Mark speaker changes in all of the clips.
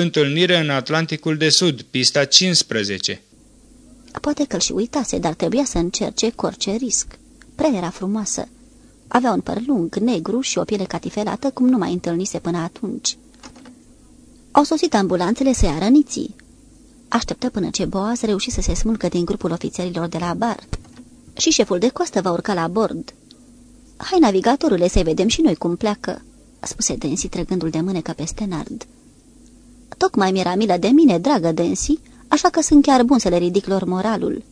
Speaker 1: întâlnire în Atlanticul de Sud, pista 15.
Speaker 2: Poate că-l și uitase, dar trebuia să încerce cu orice risc. Prea era frumoasă. Avea un păr lung, negru și o piele catifelată, cum nu mai întâlnise până atunci. Au sosit ambulanțele să ia răniții. Așteptă până ce Boaz reuși să se smulcă din grupul ofițerilor de la bar. Și șeful de costă va urca la bord. Hai, navigatorule, să vedem și noi cum pleacă," spuse Densi trăgându-l de mânecă peste nard. Tocmai mi-era milă de mine, dragă Densi, așa că sunt chiar bun să le ridic lor moralul."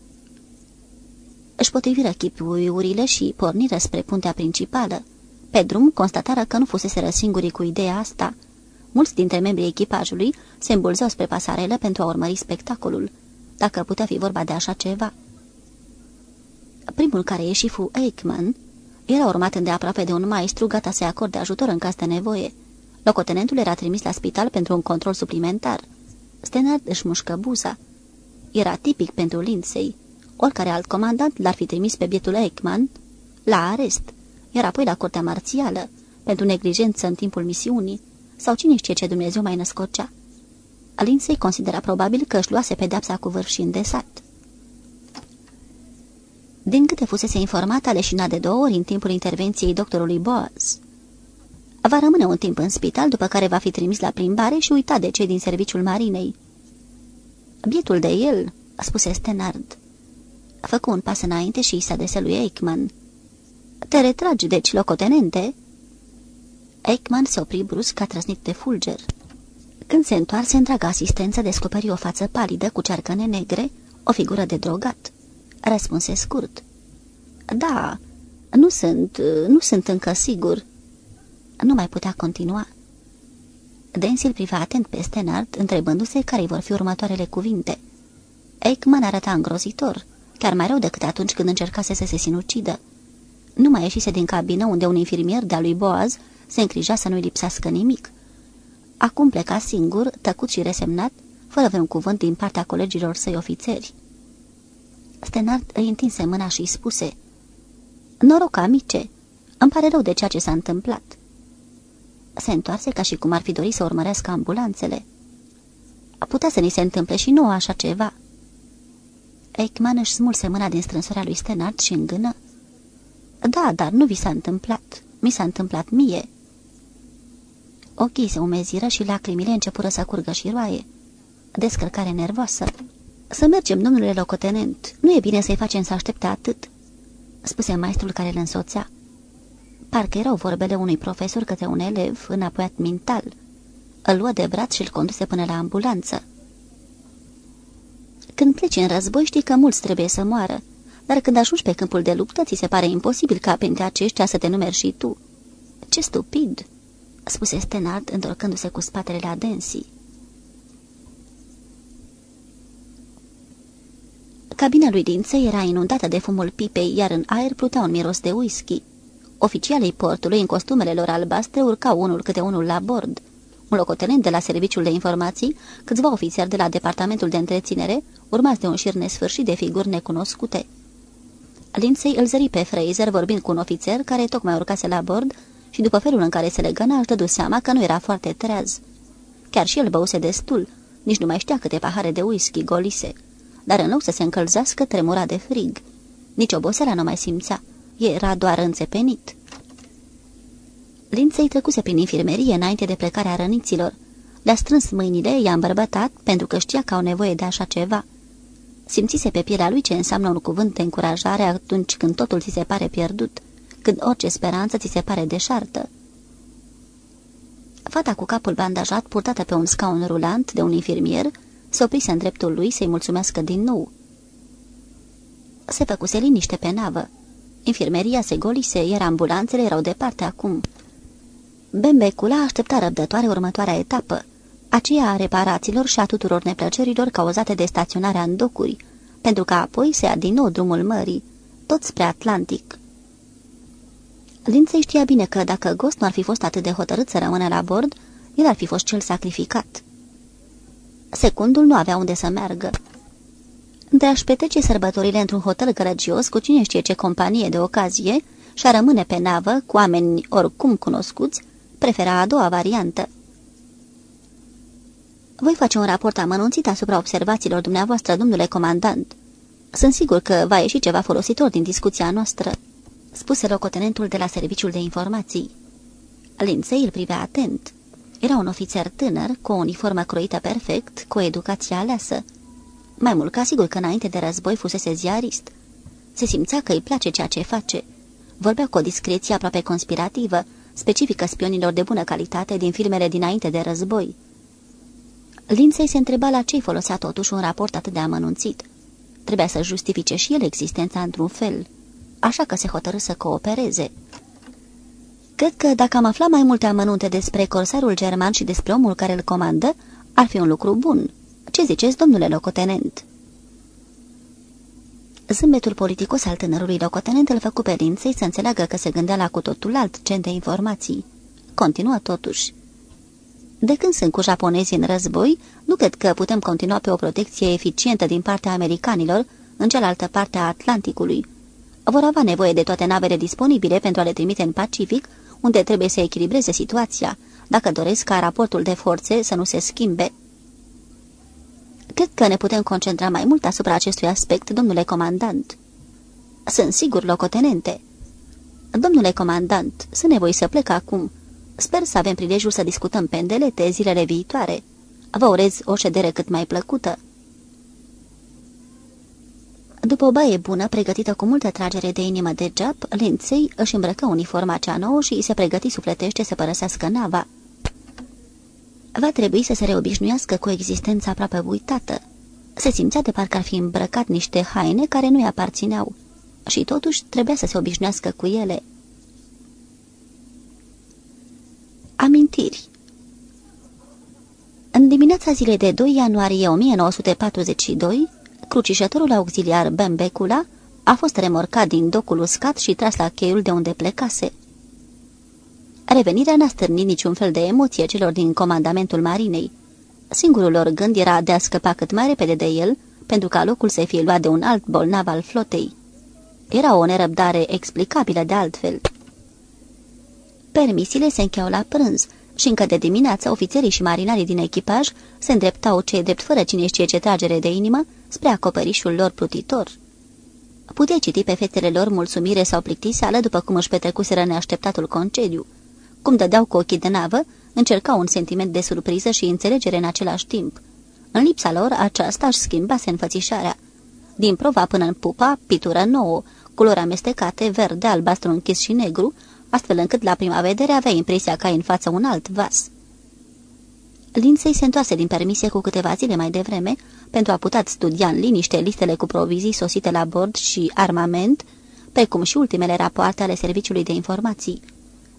Speaker 2: Își potriviră chipuiurile și porniră spre puntea principală. Pe drum constatară că nu fusese singurii cu ideea asta. Mulți dintre membrii echipajului se îmbulzeau spre pasarelă pentru a urmări spectacolul, dacă putea fi vorba de așa ceva. Primul care ieși fu Eichmann, era urmat îndeaproape de un maestru gata să-i acorde ajutor în caz de nevoie. Locotenentul era trimis la spital pentru un control suplimentar. Stenard își mușcă buza. Era tipic pentru Lindsay. Oricare alt comandant l-ar fi trimis pe bietul Eichmann la arest, iar apoi la curtea marțială, pentru neglijență în timpul misiunii, sau cine știe ce Dumnezeu mai născocea. Lindsay considera probabil că își luase pedepsa cu vârf și îndesat. Din câte fusese informat, a leșinat de două ori în timpul intervenției doctorului Boaz. Va rămâne un timp în spital, după care va fi trimis la plimbare și uitat de cei din serviciul marinei. Bietul de el, a spus Stenard. A făcut un pas înainte și s-a adresat lui Eichmann. Te retragi, deci, locotenente?" Eichmann se opri brusc ca trăsnit de fulger. Când se întoarse, întreaga asistență descoperi o față palidă cu cearcăne negre, o figură de drogat. Răspunse scurt. Da, nu sunt, nu sunt încă sigur." Nu mai putea continua. Densil priva atent pe Stenard, întrebându-se care vor fi următoarele cuvinte. Eichmann arăta îngrozitor, chiar mai rău decât atunci când încercase să se sinucidă. Nu mai ieșise din cabină unde un infirmier de-a lui Boaz se încrija să nu-i lipsească nimic. Acum pleca singur, tăcut și resemnat, fără vreun cuvânt din partea colegilor săi ofițeri. Stenard îi întinse mâna și îi spuse Noroc, amice! Îmi pare rău de ceea ce s-a întâmplat." Se întoarse ca și cum ar fi dorit să urmărească ambulanțele. Putea să ni se întâmple și nouă așa ceva." Eichmann își smulse mâna din strânsoarea lui Stenard și îngână. Da, dar nu vi s-a întâmplat. Mi s-a întâmplat mie." Ochii se umeziră și lacrimile începură să curgă și roaie. Descărcare nervoasă. Să mergem, domnule locotenent. Nu e bine să-i facem să aștepte atât," spuse maestrul care îl însoțea. Parcă erau vorbele unui profesor către un elev înapoiat mental. Îl luă de braț și îl conduse până la ambulanță. Când pleci în război știi că mulți trebuie să moară, dar când ajungi pe câmpul de luptă ți se pare imposibil ca printre aceștia să te numeri și tu. Ce stupid!" spuse Stenard întorcându-se cu spatele la Densi. Cabina lui Dință era inundată de fumul pipei, iar în aer plutea un miros de whisky. Oficialii portului, în costumele lor albastre, urcau unul câte unul la bord. Un locotenent de la serviciul de informații, câțiva ofițeri de la departamentul de întreținere, urmați de un șir nesfârșit de figuri necunoscute. Lindsay îl zări pe Fraser vorbind cu un ofițer care tocmai urcase la bord și după felul în care se legăna își dădu seama că nu era foarte treaz. Chiar și el băuse destul, nici nu mai știa câte pahare de whisky golise, dar în loc să se încălzească tremura de frig. Nici oboseala nu mai simțea, era doar înțepenit. Lindsay trecuse prin infirmerie înainte de plecarea răniților. Le-a strâns mâinile, i-a îmbărbatat pentru că știa că au nevoie de așa ceva. Simțise pe pielea lui ce înseamnă un cuvânt de încurajare atunci când totul ți se pare pierdut, când orice speranță ți se pare deșartă. Fata cu capul bandajat, purtată pe un scaun rulant de un infirmier, se oprise în dreptul lui să-i mulțumească din nou. Se făcuse liniște pe navă. Infirmeria se golise, iar ambulanțele erau departe acum. Bembecula aștepta răbdătoare următoarea etapă, aceea a reparațiilor și a tuturor neplăcerilor cauzate de staționarea în docuri, pentru că apoi se ia din nou drumul mării, tot spre Atlantic. Lindsay știa bine că dacă Ghost nu ar fi fost atât de hotărât să rămână la bord, el ar fi fost cel sacrificat. Secundul nu avea unde să meargă. Între a-și petrece sărbătorile într-un hotel gărăgios cu cine știe ce companie de ocazie și a rămâne pe navă cu oameni oricum cunoscuți, prefera a doua variantă. Voi face un raport amănunțit asupra observațiilor dumneavoastră, domnule comandant. Sunt sigur că va ieși ceva folositor din discuția noastră, spuse locotenentul de la Serviciul de Informații. Linței îl privea atent. Era un ofițer tânăr, cu o uniformă croită perfect, cu o educație aleasă. Mai mult ca sigur că înainte de război fusese ziarist. Se simțea că îi place ceea ce face. Vorbea cu o discreție aproape conspirativă, specifică spionilor de bună calitate din filmele dinainte de război. Linței se întreba la ce-i folosea totuși un raport atât de amănunțit. Trebuia să justifice și el existența într-un fel, așa că se hotărâ să coopereze. Cred că dacă am aflat mai multe amănunte despre corsarul german și despre omul care îl comandă, ar fi un lucru bun. Ce ziceți, domnule locotenent?" Zâmbetul politicos al tânărului locotenent îl făcu pe Linței să înțeleagă că se gândea la cu totul alt gen de informații. Continuă totuși. De când sunt cu japonezii în război, nu cred că putem continua pe o protecție eficientă din partea americanilor în cealaltă parte a Atlanticului. Vor avea nevoie de toate navele disponibile pentru a le trimite în Pacific, unde trebuie să echilibreze situația, dacă doresc ca raportul de forțe să nu se schimbe. Cred că ne putem concentra mai mult asupra acestui aspect, domnule comandant. Sunt sigur, locotenente. Domnule comandant, sunt nevoi să plec acum. Sper să avem prilejul să discutăm pendelete zilele viitoare. Vă urez o ședere cât mai plăcută. După o baie bună, pregătită cu multă tragere de inimă de geap, Linței își îmbrăcă uniforma cea nouă și se pregăti sufletește să părăsească nava. Va trebui să se reobișnuiască cu existența aproape uitată. Se simțea de parcă ar fi îmbrăcat niște haine care nu-i aparțineau și totuși trebuia să se obișnuiască cu ele. Amintiri În dimineața zilei de 2 ianuarie 1942, crucișătorul auxiliar Bembecula a fost remorcat din docul uscat și tras la cheiul de unde plecase. Revenirea n-a stârnit niciun fel de emoție celor din comandamentul marinei. Singurul lor gând era de a scăpa cât mai repede de el, pentru ca locul să fie luat de un alt bolnav al flotei. Era o nerăbdare explicabilă de altfel. Permisiile se încheau la prânz și încă de dimineață ofițerii și marinarii din echipaj se îndreptau cei drept fără cine știe ce tragere de inimă spre acoperișul lor plutitor. Putea citi pe fetele lor mulțumire sau plictiseală după cum își petrecuseră neașteptatul concediu. Cum dădeau cu ochii de navă, încercau un sentiment de surpriză și înțelegere în același timp. În lipsa lor, aceasta își schimbase înfățișarea. Din prova până în pupa, pitură nouă, culori amestecate, verde, albastru închis și negru, astfel încât la prima vedere avea impresia că ai în față un alt vas. Linței se întoarse din permisie cu câteva zile mai devreme pentru a putea studia în liniște listele cu provizii sosite la bord și armament, precum și ultimele rapoarte ale Serviciului de Informații.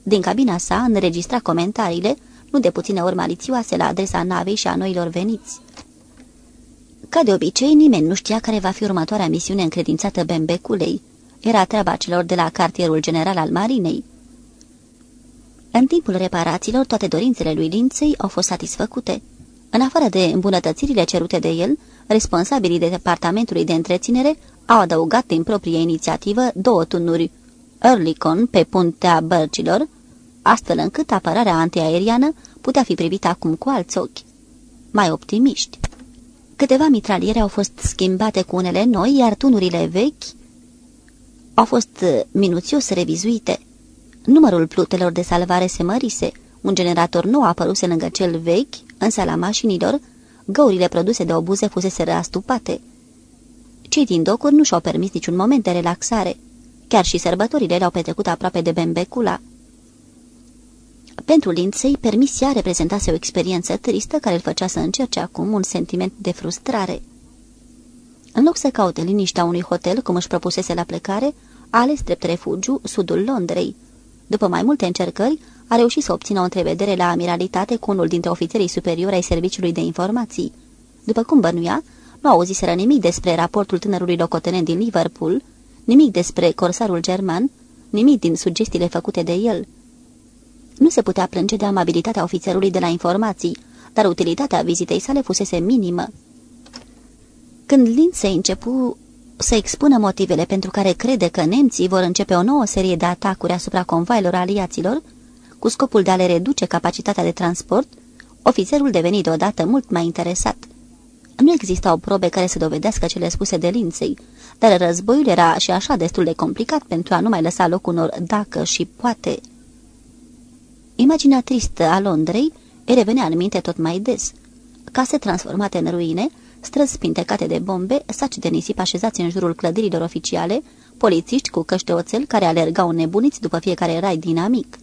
Speaker 2: Din cabina sa înregistra comentariile, nu de puține ori malițioase la adresa navei și a noilor veniți. Ca de obicei, nimeni nu știa care va fi următoarea misiune încredințată Bembeculei. Era treaba celor de la cartierul general al marinei. În timpul reparațiilor, toate dorințele lui Linței au fost satisfăcute. În afară de îmbunătățirile cerute de el, responsabilii de departamentului de întreținere au adăugat din proprie inițiativă două tunuri Earlycon pe puntea bărcilor, astfel încât apărarea antiaeriană putea fi privită acum cu alți ochi. Mai optimiști. Câteva mitraliere au fost schimbate cu unele noi, iar tunurile vechi au fost minuțios revizuite. Numărul plutelor de salvare se mărise, un generator nou apăruse lângă cel vechi, însă la mașinilor, găurile produse de obuze fusese astupate. Cei din docuri nu și-au permis niciun moment de relaxare. Chiar și sărbătorile le-au petrecut aproape de Bembecula. Pentru Lindsay, permisia reprezentase o experiență tristă care îl făcea să încerce acum un sentiment de frustrare. În loc să caute liniștea unui hotel, cum își propusese la plecare, a ales drept refugiu sudul Londrei. După mai multe încercări, a reușit să obțină o întrevedere la amiralitate cu unul dintre ofițerii superiori ai serviciului de informații. După cum bănuia, nu auziseră nimic despre raportul tânărului locotenent din Liverpool, nimic despre corsarul german, nimic din sugestiile făcute de el. Nu se putea plânge de amabilitatea ofițerului de la informații, dar utilitatea vizitei sale fusese minimă. Când se începu să expună motivele pentru care crede că nemții vor începe o nouă serie de atacuri asupra convailor aliaților, cu scopul de a le reduce capacitatea de transport, Ofițerul deveni deodată mult mai interesat. Nu existau probe care să dovedească cele spuse de linței, dar războiul era și așa destul de complicat pentru a nu mai lăsa loc unor dacă și poate. Imaginea tristă a Londrei îi revenea în minte tot mai des. Case transformate în ruine, străzi spintecate de bombe, saci de nisip așezați în jurul clădirilor oficiale, polițiști cu căști de oțel care alergau nebuniți după fiecare rai dinamic.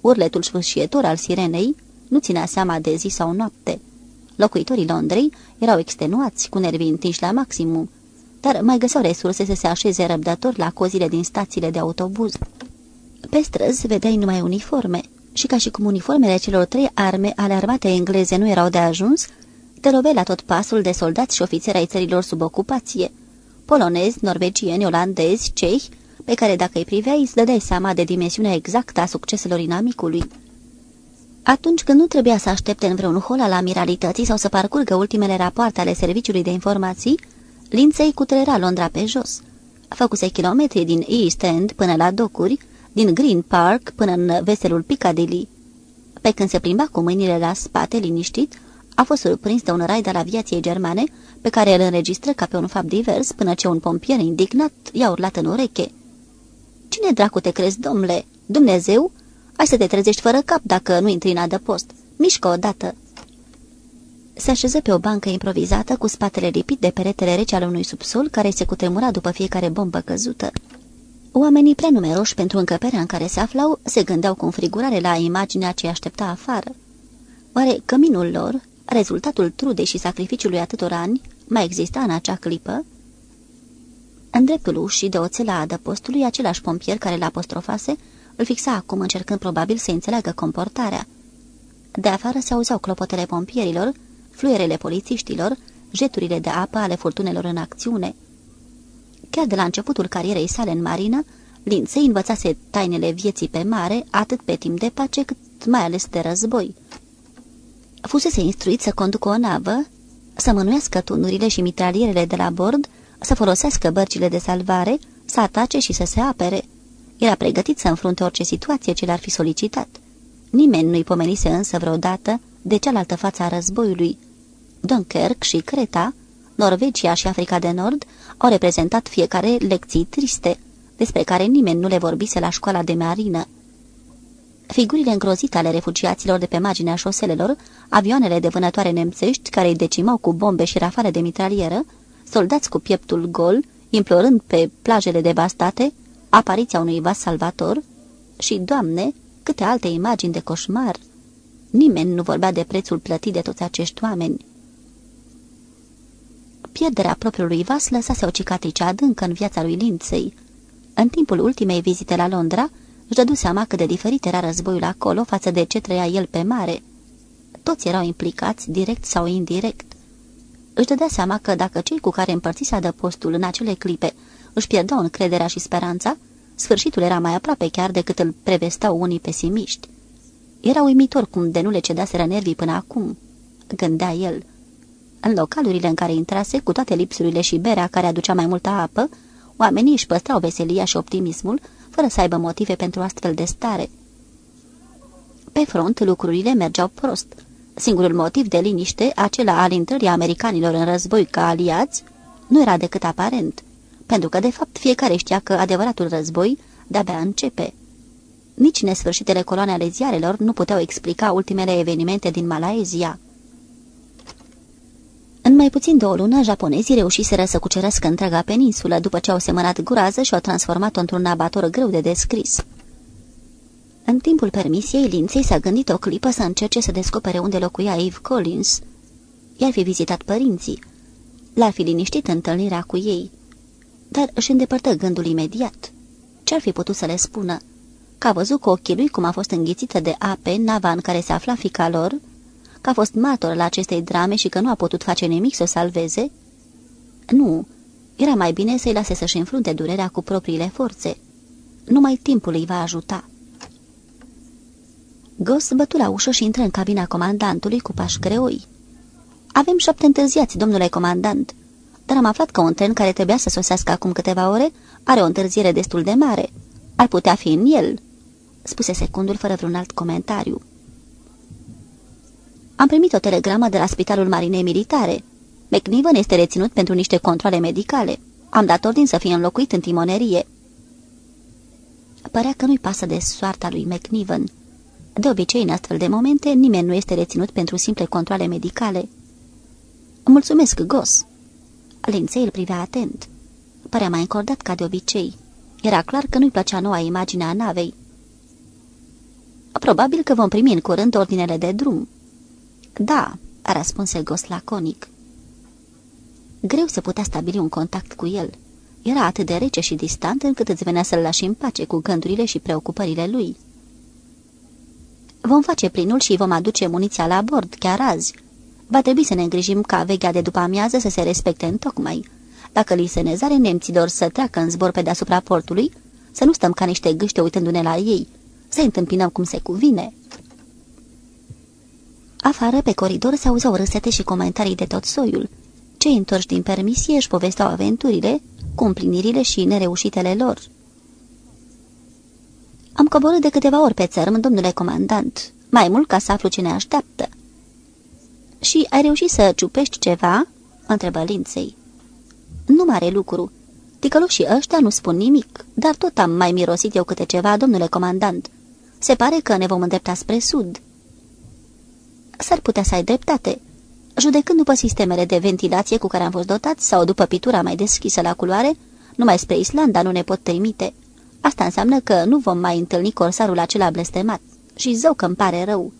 Speaker 2: Urletul sfârșietor al sirenei nu ținea seama de zi sau noapte. Locuitorii Londrei erau extenuați, cu nervii întinși la maximum, dar mai găseau resurse să se așeze răbdător la cozile din stațiile de autobuz. Pe străzi vedeai numai uniforme și ca și cum uniformele celor trei arme ale armatei engleze nu erau de ajuns, te lovea la tot pasul de soldați și ofițeri ai țărilor sub ocupație, polonezi, norvegieni, olandezi, cehi, pe care dacă îi priveai îți dădeai seama de dimensiunea exactă a succeselor inamicului. Atunci când nu trebuia să aștepte în vreun hol al amiralității sau să parcurgă ultimele rapoarte ale serviciului de informații, Linței cutrera Londra pe jos. Făcuse kilometri din East End până la docuri, din Green Park până în veselul Piccadilly. Pe când se plimba cu mâinile la spate, liniștit, a fost surprins de un raid al aviației germane, pe care îl înregistră ca pe un fapt divers, până ce un pompier indignat i-a urlat în ureche. Cine dracu te crezi, domnule? Dumnezeu? Hai să te trezești fără cap dacă nu intri în adăpost. Mișcă odată!" Se așeză pe o bancă improvizată cu spatele lipit de peretele rece al unui subsol care se cutremura după fiecare bombă căzută. Oamenii prea numeroși pentru încăperea în care se aflau se gândeau cu înfrigurare la imaginea ce aștepta afară. Oare căminul lor, rezultatul trudei și sacrificiului atâtor ani, mai exista în acea clipă? În dreptul ușii de oțela adăpostului, același pompier care l-apostrofase, îl fixa acum încercând probabil să înțeleagă comportarea. De afară se auzeau clopotele pompierilor, fluierele polițiștilor, jeturile de apă ale furtunelor în acțiune. Chiar de la începutul carierei sale în marină, Linței învățase tainele vieții pe mare, atât pe timp de pace, cât mai ales de război. Fusese instruit să conducă o navă, să mânuiască tunurile și mitralierele de la bord, să folosească bărcile de salvare, să atace și să se apere. Era pregătit să înfrunte orice situație ce l-ar fi solicitat. Nimeni nu-i pomenise însă vreodată de cealaltă față a războiului. Dunkirk și Creta, Norvegia și Africa de Nord au reprezentat fiecare lecții triste, despre care nimeni nu le vorbise la școala de marină. Figurile îngrozite ale refugiaților de pe marginea șoselelor, avioanele de vânătoare nemțești care îi decimau cu bombe și rafale de mitralieră, soldați cu pieptul gol, implorând pe plajele devastate, apariția unui vas salvator și, Doamne, câte alte imagini de coșmar. Nimeni nu vorbea de prețul plătit de toți acești oameni. Pierderea propriului vas lăsase o cicatrice adâncă în viața lui Linței. În timpul ultimei vizite la Londra, își dădu seama cât de diferit era războiul acolo față de ce trăia el pe mare. Toți erau implicați, direct sau indirect. Își dădea seama că dacă cei cu care împărțise adăpostul în acele clipe își pierdeau încrederea și speranța, sfârșitul era mai aproape chiar decât îl prevestau unii pesimiști. Era uimitor cum de nu le cedaseră nervii până acum, gândea el. În localurile în care intrase, cu toate lipsurile și berea care aducea mai multă apă, oamenii își păstrau veselia și optimismul, fără să aibă motive pentru astfel de stare. Pe front, lucrurile mergeau prost. Singurul motiv de liniște, acela al intrării americanilor în război ca aliați, nu era decât aparent, pentru că, de fapt, fiecare știa că adevăratul război de-abia începe. Nici nesfârșitele coloane ale ziarelor nu puteau explica ultimele evenimente din Malaezia. În mai puțin de o lună, japonezii reușiseră să cucerească întreaga peninsulă după ce au semănat groază și au transformat-o într-un abator greu de descris. În timpul permisiei, Linței s-a gândit o clipă să încerce să descopere unde locuia Eve Collins. I-ar fi vizitat părinții. L-ar fi liniștit întâlnirea cu ei. Dar își îndepărtă gândul imediat. Ce-ar fi putut să le spună? Că a văzut cu ochii lui cum a fost înghițită de ape nava în care se afla fica lor că a fost martor la acestei drame și că nu a putut face nimic să o salveze? Nu, era mai bine să-i lase să-și înfrunte durerea cu propriile forțe. Numai timpul îi va ajuta. Gos bătu la ușă și intră în cabina comandantului cu pași greoi. Avem șapte întârziați, domnule comandant, dar am aflat că un tren care trebuia să sosească acum câteva ore are o întârziere destul de mare. Ar putea fi în el, spuse secundul fără vreun alt comentariu. Am primit o telegramă de la Spitalul Marinei Militare. McNiven este reținut pentru niște controle medicale. Am dat ordin să fie înlocuit în timonerie. Părea că nu-i pasă de soarta lui McNiven. De obicei, în astfel de momente, nimeni nu este reținut pentru simple controle medicale. Mulțumesc, Gos. Linței îl privea atent. Părea mai încordat ca de obicei. Era clar că nu-i plăcea noua imagine a navei. Probabil că vom primi în curând ordinele de drum. Da, a răspuns Gos laconic. Greu să putea stabili un contact cu el. Era atât de rece și distant încât îți venea să-l lași în pace cu gândurile și preocupările lui. Vom face plinul și vom aduce muniția la bord, chiar azi. Va trebui să ne îngrijim ca vechea de după amiază să se respecte în tocmai. Dacă li se nezare nemții dor să treacă în zbor pe deasupra portului, să nu stăm ca niște gâște uitându-ne la ei, să întâmpinăm cum se cuvine. Afară, pe coridor, se auzau râsete și comentarii de tot soiul. Cei întorși din permisie își povesteau aventurile, cu împlinirile și nereușitele lor. Am coborât de câteva ori pe țărm, domnule comandant, mai mult ca să aflu ce ne așteaptă. Și ai reușit să ciupești ceva?" întrebă Linței. Nu mare lucru. Ticăloșii ăștia nu spun nimic, dar tot am mai mirosit eu câte ceva, domnule comandant. Se pare că ne vom îndrepta spre sud." S-ar putea să ai dreptate." Judecând după sistemele de ventilație cu care am fost dotați sau după pitura mai deschisă la culoare, numai spre Islanda nu ne pot trimite. Asta înseamnă că nu vom mai întâlni corsarul acela blestemat. Și zău că îmi pare rău.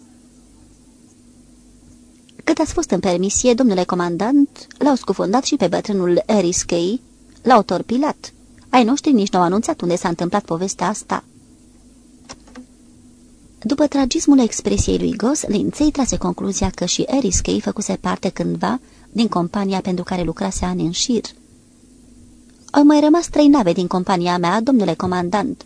Speaker 2: Cât ați fost în permisie, domnule comandant, l-au scufundat și pe bătrânul Eriskei, l-au torpilat. Ai noștri nici n-au anunțat unde s-a întâmplat povestea asta. După tragismul expresiei lui Gos, Linței trase concluzia că și Eriskei făcuse parte cândva din compania pentru care lucrase ani în șir. Au mai rămas trei nave din compania mea, domnule comandant.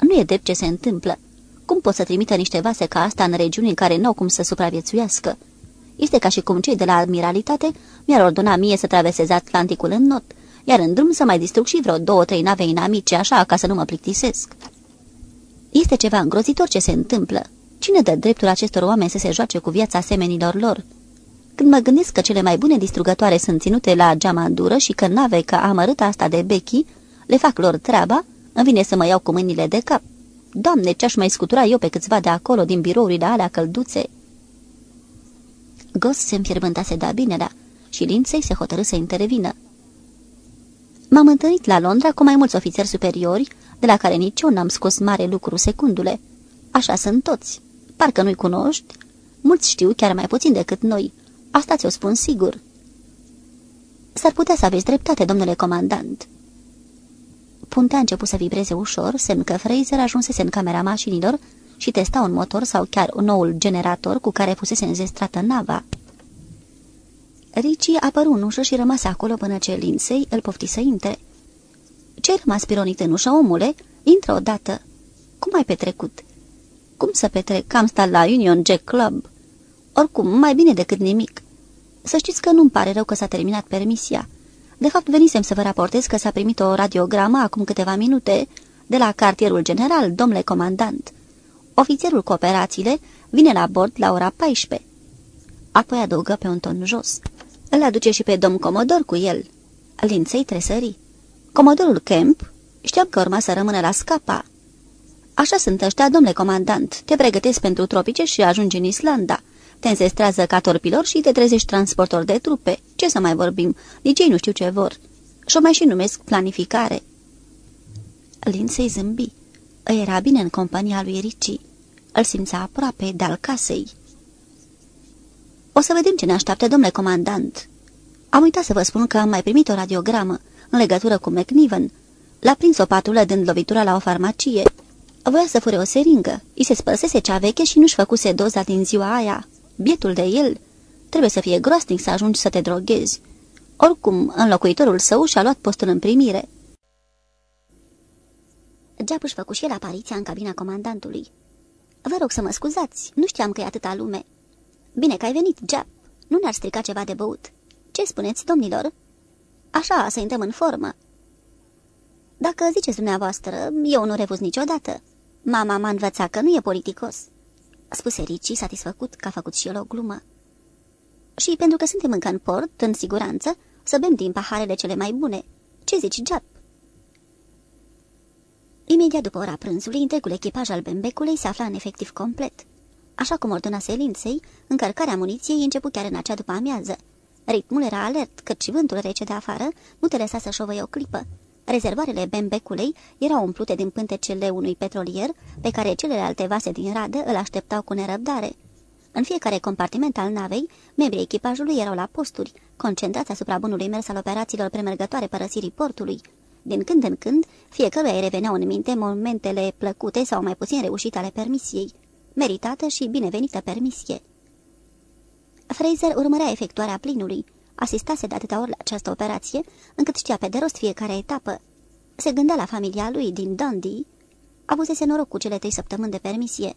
Speaker 2: Nu e drept ce se întâmplă. Cum pot să trimită niște vase ca asta în regiuni în care nu au cum să supraviețuiască? Este ca și cum cei de la admiralitate mi-ar ordona mie să traversez Atlanticul în not, iar în drum să mai distrug și vreo două-trei nave inamice, așa, ca să nu mă plictisesc. Este ceva îngrozitor ce se întâmplă. Cine dă dreptul acestor oameni să se joace cu viața semenilor lor? Când mă gândesc că cele mai bune distrugătoare sunt ținute la geamandură și că nave ca amărâta asta de Becky le fac lor treaba, îmi vine să mă iau cu mâinile de cap. Doamne, ce-aș mai scutura eu pe câțiva de acolo din birourile alea călduțe? Gos se înfierbântase de-a binelea și Linței se hotărâ să intervină. M-am întâlnit la Londra cu mai mulți ofițeri superiori, de la care nici eu n-am scos mare lucru secundule. Așa sunt toți. Parcă nu-i cunoști? Mulți știu chiar mai puțin decât noi. Asta ți-o spun sigur. S-ar putea să aveți dreptate, domnule comandant. Puntea a început să vibreze ușor, semn că Fraser ajunsese în camera mașinilor și testa un motor sau chiar un noul generator cu care fusese înzestrată nava. Ricci apăru în ușă și rămase acolo până ce Linsei îl pofti să intre. Ce-ai rămas pironit în ușă, omule? Intră odată. Cum ai petrecut?" Cum să petrec? Am stat la Union Jack Club." Oricum, mai bine decât nimic. Să știți că nu-mi pare rău că s-a terminat permisia. De fapt, venisem să vă raportez că s-a primit o radiogramă acum câteva minute de la cartierul general, domnule comandant. Ofițerul cu operațiile vine la bord la ora 14. Apoi adăugă pe un ton jos. Îl aduce și pe domn comodor cu el. Linței tresării. Comodorul Kemp știam că urma să rămână la scapa. Așa sunt ăștia, domnule comandant. Te pregătesc pentru tropice și ajungi în Islanda. Te înzestrează ca torpilor și te trezești transportor de trupe. Ce să mai vorbim? Nici ei nu știu ce vor. Și-o mai și numesc planificare. Lindsay zâmbi. Îi era bine în compania lui Ricci. Îl simțea aproape de-al casei. O să vedem ce ne așteaptă, domnule comandant. Am uitat să vă spun că am mai primit o radiogramă în legătură cu McNiven. L-a prins o patrulă dând lovitura la o farmacie. Voia să fure o seringă. I se spăsese cea veche și nu-și făcuse doza din ziua aia. Bietul de el. Trebuie să fie groasnic să ajungi să te droghezi. Oricum, înlocuitorul său și-a luat postul în primire. Geap își făcu și el apariția în cabina comandantului. Vă rog să mă scuzați, nu știam că e atâta lume. Bine că ai venit, Geap. Nu ne-ar strica ceva de băut. Ce spuneți, domnilor?" Așa, să intrăm în formă." Dacă ziceți dumneavoastră, eu nu refuz niciodată. Mama m-a învățat că nu e politicos." Spuse Ricci, satisfăcut că a făcut și el o glumă. Și pentru că suntem încă în port, în siguranță, să bem din paharele cele mai bune. Ce zici, Jap? Imediat după ora prânzului, întregul echipaj al bembecului se afla în efectiv complet. Așa cum ordonase linței, încărcarea muniției început chiar în acea după amiază. Ritmul era alert, căci și vântul rece de afară nu te lăsa să șovăie o clipă. Rezervoarele bembecului erau umplute din pântecele unui petrolier, pe care celelalte vase din radă îl așteptau cu nerăbdare. În fiecare compartiment al navei, membrii echipajului erau la posturi, concentrați asupra bunului mers al operațiilor premergătoare părăsirii portului. Din când în când, fiecăruia îi reveneau în minte momentele plăcute sau mai puțin reușite ale permisiei. Meritată și binevenită permisie. Fraser urmărea efectuarea plinului, asistase de atâtea ori la această operație, încât știa pe de rost fiecare etapă. Se gândea la familia lui din Dundee, avusese noroc cu cele trei săptămâni de permisie.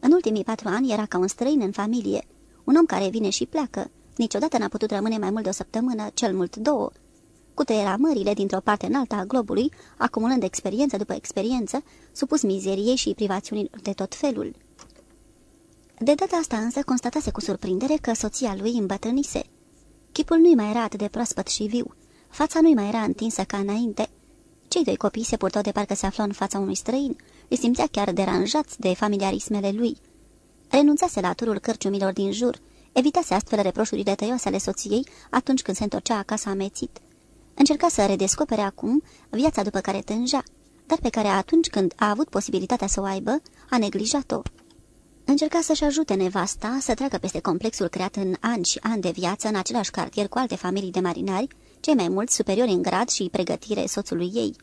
Speaker 2: În ultimii patru ani era ca un străin în familie, un om care vine și pleacă. Niciodată n-a putut rămâne mai mult de o săptămână, cel mult două. Cu tăierea mările dintr-o parte în alta a globului, acumulând experiență după experiență, supus mizeriei și privațiunilor de tot felul. De data asta însă constatase cu surprindere că soția lui îmbătrânise. Chipul nu-i mai era atât de proaspăt și viu, fața nu-i mai era întinsă ca înainte. Cei doi copii se purtau de parcă se aflau în fața unui străin, îi simțea chiar deranjați de familiarismele lui. Renunțase la turul cărciumilor din jur, evitase astfel reproșurile tăioase ale soției atunci când se întorcea acasă amețit. Încerca să redescopere acum viața după care tânja, dar pe care atunci când a avut posibilitatea să o aibă, a neglijat-o. Încerca să-și ajute nevasta să treacă peste complexul creat în ani și ani de viață în același cartier cu alte familii de marinari, cei mai mulți superiori în grad și pregătire soțului ei.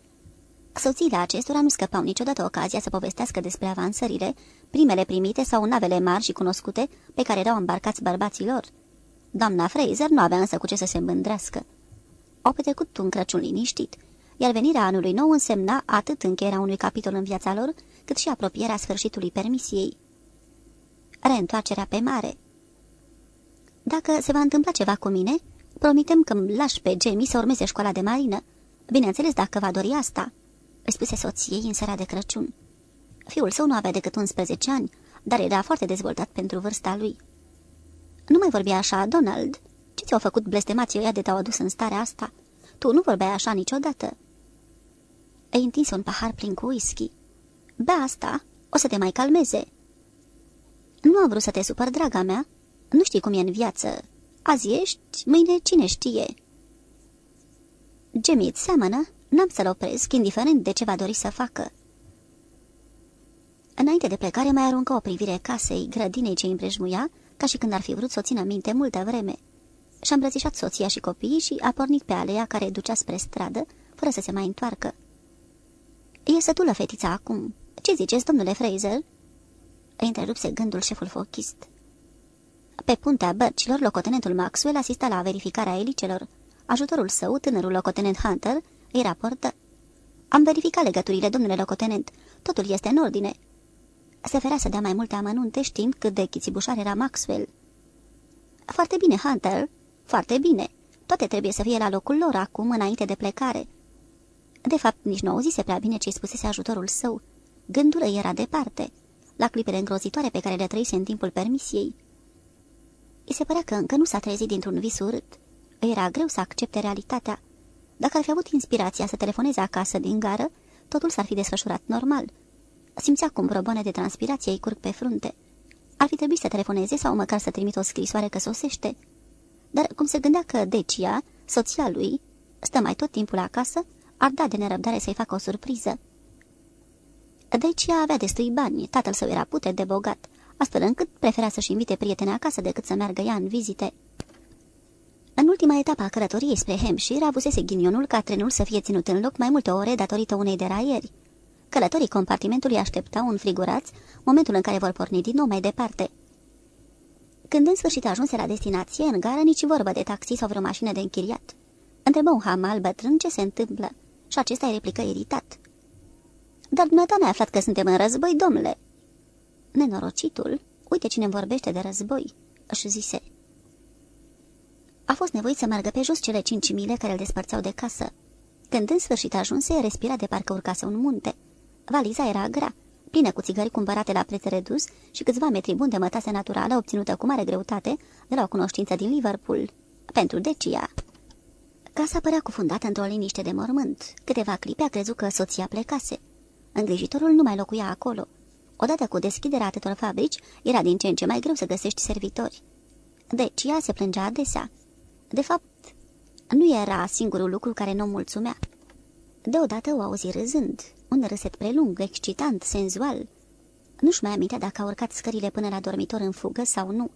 Speaker 2: Soțiile acestora nu scăpau niciodată ocazia să povestească despre avansările, primele primite sau navele mari și cunoscute pe care erau îmbarcați bărbații lor. Doamna Fraser nu avea însă cu ce să se îmbândrească. Au petrecut un Crăciun liniștit, iar venirea anului nou însemna atât încheierea unui capitol în viața lor, cât și apropierea sfârșitului permisiei reîntoarcerea pe mare. Dacă se va întâmpla ceva cu mine, promitem că îmi lași pe Jamie să urmeze școala de marină. Bineînțeles, dacă va dori asta, își spuse soției în seara de Crăciun. Fiul său nu avea decât 11 ani, dar era foarte dezvoltat pentru vârsta lui. Nu mai vorbea așa, Donald. Ce ți-au făcut blestemații ăia de te-au adus în starea asta? Tu nu vorbeai așa niciodată. Îi întinse un pahar plin cu whisky. Bea asta, o să te mai calmeze. Nu am vrut să te supăr, draga mea. Nu știi cum e în viață. Azi ești, mâine cine știe." Jimmy îți seamănă? N-am să-l opresc, indiferent de ce va dori să facă." Înainte de plecare mai aruncă o privire casei, grădinei ce împrejmuia, ca și când ar fi vrut să o țină minte multă vreme. Și-a îmbrățișat soția și copiii și a pornit pe alea care ducea spre stradă, fără să se mai întoarcă. E sătulă fetița acum. Ce ziceți, domnule Fraser?" Îi întrerupse gândul șeful fochist. Pe puntea bărcilor, locotenentul Maxwell asista la verificarea elicelor. Ajutorul său, tânărul locotenent Hunter, îi raportă. Am verificat legăturile, domnule locotenent. Totul este în ordine." Se ferea să dea mai multe amănunte știind cât de chițibușar era Maxwell. Foarte bine, Hunter, foarte bine. Toate trebuie să fie la locul lor acum, înainte de plecare." De fapt, nici nu auzise prea bine ce-i spusese ajutorul său. Gândul îi era departe la clipele îngrozitoare pe care le trăise în timpul permisiei. I se părea că încă nu s-a trezit dintr-un vis urât. Îi era greu să accepte realitatea. Dacă ar fi avut inspirația să telefoneze acasă din gară, totul s-ar fi desfășurat normal. Simțea cum broboane de transpirație îi curg pe frunte. Ar fi trebuit să telefoneze sau măcar să trimită o scrisoare că sosește. Dar cum se gândea că Decia, soția lui, stă mai tot timpul acasă, ar da de nerăbdare să-i facă o surpriză. Deci ea avea destui bani, tatăl său era pute de bogat, astfel încât prefera să-și invite prietene acasă decât să meargă ea în vizite. În ultima etapă a călătoriei spre Hampshire avusese ghinionul ca trenul să fie ținut în loc mai multe ore datorită unei deraieri. Călătorii compartimentului așteptau un friguraț momentul în care vor porni din nou mai departe. Când în sfârșit ajunse la destinație, în gară nici vorbă de taxi sau vreo mașină de închiriat. Întrebă un hamal bătrân ce se întâmplă și acesta îi replică iritat. Dar dumneata ne-a aflat că suntem în război, domnule." Nenorocitul, uite cine vorbește de război," își zise. A fost nevoit să meargă pe jos cele cinci mile care îl despărțeau de casă. Când în sfârșit ajunse, respira de parcă urcase un munte. Valiza era grea, plină cu țigări cumpărate la preț redus și câțiva metri buni de mătase naturală obținută cu mare greutate de la o cunoștință din Liverpool. Pentru Decia. Casa părea cufundată într-o liniște de mormânt. Câteva clipe a crezut că soția plecase. Îngrijitorul nu mai locuia acolo. Odată cu deschiderea atâtor fabrici, era din ce în ce mai greu să găsești servitori. Deci ea se plângea adesea. De fapt, nu era singurul lucru care nu mulțumea. Deodată o auzi râzând, un râset prelung, excitant, senzual. Nu-și mai amintea dacă a urcat scările până la dormitor în fugă sau nu.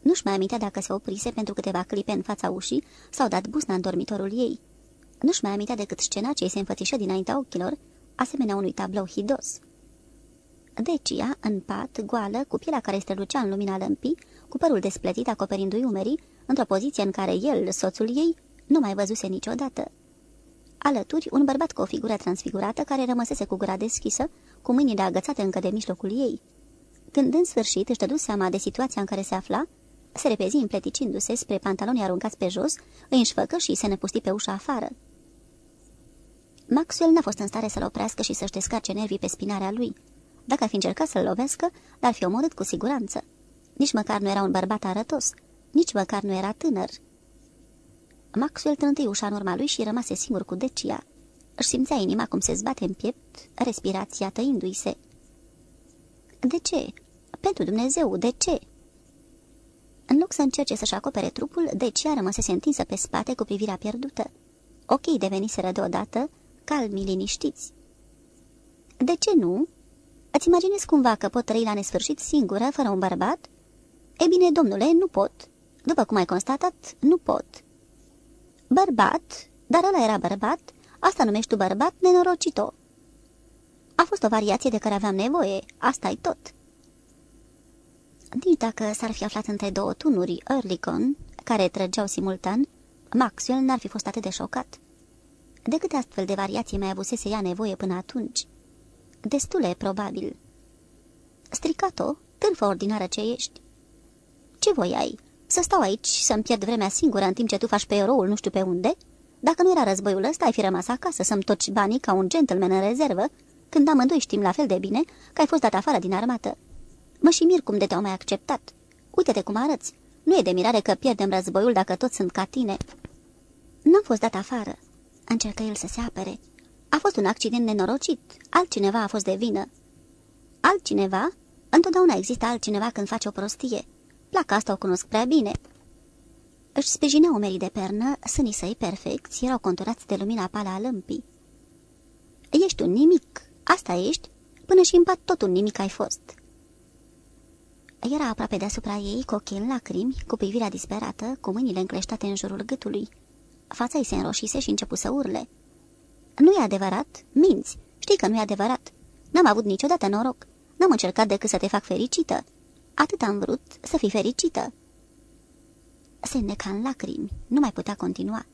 Speaker 2: Nu-și mai amintea dacă se oprise pentru câteva clipe în fața ușii sau dat busna în dormitorul ei. Nu-și mai amintea decât scena ce se înfățișă dinaintea ochilor, asemenea unui tablou hidos. Decia, în pat, goală, cu pielea care strălucea în lumina lămpii, cu părul despletit acoperindu-i umerii, într-o poziție în care el, soțul ei, nu mai văzuse niciodată. Alături, un bărbat cu o figură transfigurată care rămăsese cu gura deschisă, cu mâinile agățate încă de mijlocul ei. Când în sfârșit își dădu seama de situația în care se afla, se repezi împleticindu-se spre pantalonii aruncați pe jos, îi înșfăcă și se năpusti pe ușa afară. Maxwell n-a fost în stare să-l oprească și să-și descarce nervii pe spinarea lui. Dacă ar fi încercat să-l lovească, l-ar fi omorât cu siguranță. Nici măcar nu era un bărbat arătos, nici măcar nu era tânăr. Maxwell trânti ușa în urma lui și rămase singur cu Decia. Își simțea inima cum se zbate în piept, respirația tăindu-i se. De ce? Pentru Dumnezeu, de ce?" În loc să încerce să-și acopere trupul, Decia rămăsese întinsă pe spate cu privirea pierdută. Ochii deveniseră deodată calmi liniștiți. De ce nu? Îți imaginezi cumva că pot trăi la nesfârșit singură, fără un bărbat? E bine, domnule, nu pot. După cum ai constatat, nu pot. Bărbat? Dar ăla era bărbat? Asta numești tu bărbat, nenorocito. A fost o variație de care aveam nevoie, asta e tot. Nici dacă s-ar fi aflat între două tunuri Earlycon, care trăgeau simultan, Maxwell n-ar fi fost atât de șocat. De câte astfel de variații mai avusese ea nevoie până atunci? Destule, probabil. Stricato, târfă ordinară ce ești. Ce voi ai? Să stau aici, să-mi pierd vremea singură în timp ce tu faci pe eroul nu știu pe unde? Dacă nu era războiul ăsta, ai fi rămas acasă să-mi toci banii ca un gentleman în rezervă, când amândoi știm la fel de bine că ai fost dat afară din armată. Mă și mir cum de te-au mai acceptat. Uite-te cum arăți. Nu e de mirare că pierdem războiul dacă toți sunt ca tine. N-am fost dat afară. Încercă el să se apere. A fost un accident nenorocit. Altcineva a fost de vină. Altcineva? Întotdeauna există altcineva când face o prostie. Placa asta o cunosc prea bine. Își sprijinea umerii de pernă, sânii săi perfecți erau conturați de lumina pală a lămpii. Ești un nimic, asta ești, până și în pat tot un nimic ai fost. Era aproape deasupra ei, cu ochii în lacrimi, cu privirea disperată, cu mâinile încleștate în jurul gâtului. Fața ei se înroșise și începu să urle. Nu e adevărat? Minți! Știi că nu e adevărat. N-am avut niciodată noroc. N-am încercat decât să te fac fericită. Atât am vrut să fii fericită." Se neca în lacrimi, nu mai putea continua.